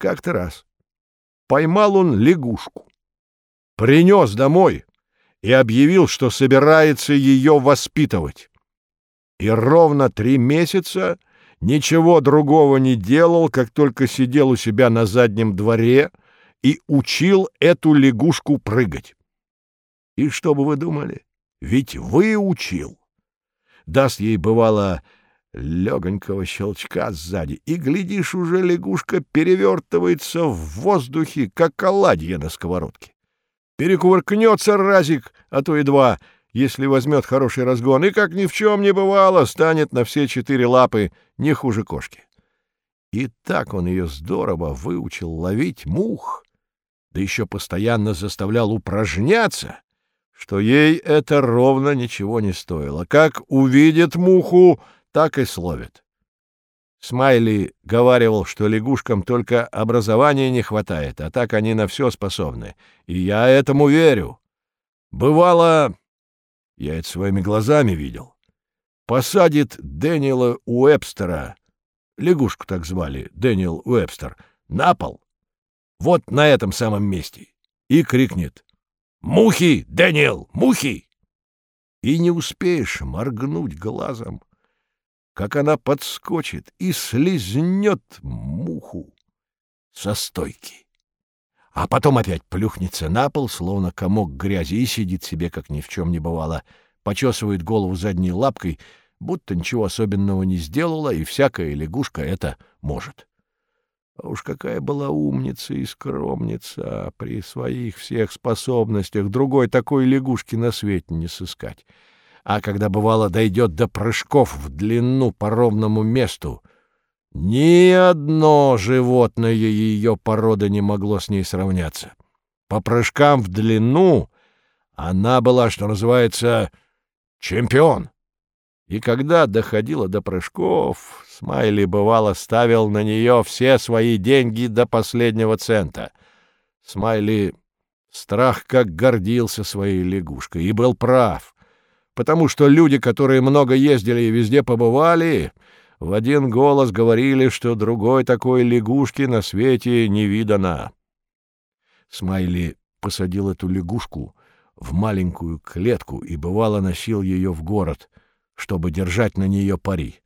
Как-то раз поймал он лягушку, принес домой и объявил, что собирается ее воспитывать. И ровно три месяца ничего другого не делал, как только сидел у себя на заднем дворе и учил эту лягушку прыгать. И что бы вы думали? Ведь выучил. Даст ей, бывало, легонького щелчка сзади, и, глядишь, уже лягушка перевертывается в воздухе, как оладья на сковородке. Перекувыркнется разик, а то и два, если возьмет хороший разгон, и, как ни в чем не бывало, станет на все четыре лапы не хуже кошки. И так он ее здорово выучил ловить мух, да еще постоянно заставлял упражняться, что ей это ровно ничего не стоило. Как увидит муху, так и словит. Смайли говаривал, что лягушкам только образования не хватает, а так они на все способны. И я этому верю. Бывало, я это своими глазами видел, посадит Дэниела Уэбстера, лягушку так звали, Дэниел Уэбстер, на пол, вот на этом самом месте, и крикнет «Мухи, Дэниел, мухи!» И не успеешь моргнуть глазом, как она подскочит и слизнет муху со стойки. А потом опять плюхнется на пол, словно комок грязи, и сидит себе, как ни в чем не бывало, почесывает голову задней лапкой, будто ничего особенного не сделала, и всякая лягушка это может. А уж какая была умница и скромница при своих всех способностях, другой такой лягушки на свете не сыскать а когда, бывало, дойдет до прыжков в длину по ровному месту, ни одно животное ее породы не могло с ней сравняться. По прыжкам в длину она была, что называется, чемпион. И когда доходила до прыжков, Смайли, бывало, ставил на нее все свои деньги до последнего цента. Смайли страх как гордился своей лягушкой и был прав — потому что люди, которые много ездили и везде побывали, в один голос говорили, что другой такой лягушки на свете не видано. Смайли посадил эту лягушку в маленькую клетку и, бывало, носил ее в город, чтобы держать на нее пари.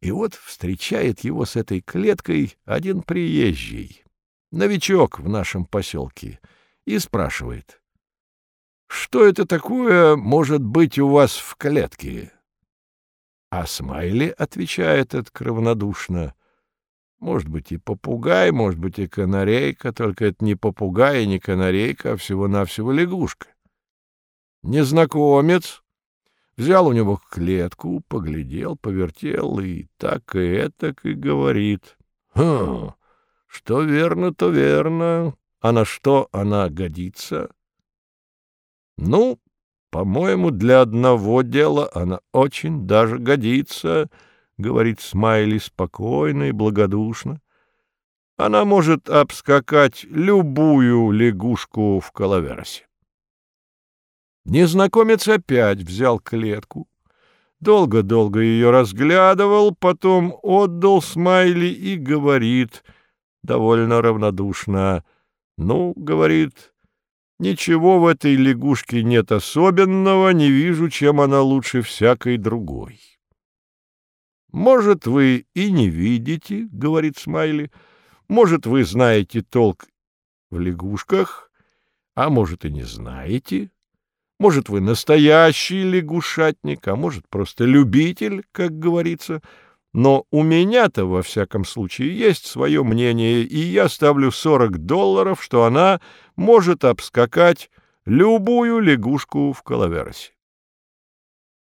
И вот встречает его с этой клеткой один приезжий, новичок в нашем поселке, и спрашивает, что это такое может быть у вас в клетке? А Смайли отвечает это равнодушно. Может быть, и попугай, может быть, и канарейка, только это не попугай и не канарейка, а всего-навсего лягушка. Незнакомец взял у него клетку, поглядел, повертел и так и этак и говорит. «Хм, что верно, то верно, а на что она годится?» Ну, по-моему, для одного дела она очень даже годится, — говорит Смайли спокойно и благодушно. Она может обскакать любую лягушку в Калаверосе. Незнакомец опять взял клетку, долго-долго ее разглядывал, потом отдал Смайли и говорит довольно равнодушно, «Ну, — говорит, Ничего в этой лягушке нет особенного, не вижу, чем она лучше всякой другой. «Может, вы и не видите, — говорит Смайли, — может, вы знаете толк в лягушках, а может, и не знаете. Может, вы настоящий лягушатник, а может, просто любитель, как говорится — но у меня-то, во всяком случае, есть свое мнение, и я ставлю 40 долларов, что она может обскакать любую лягушку в Калаверосе.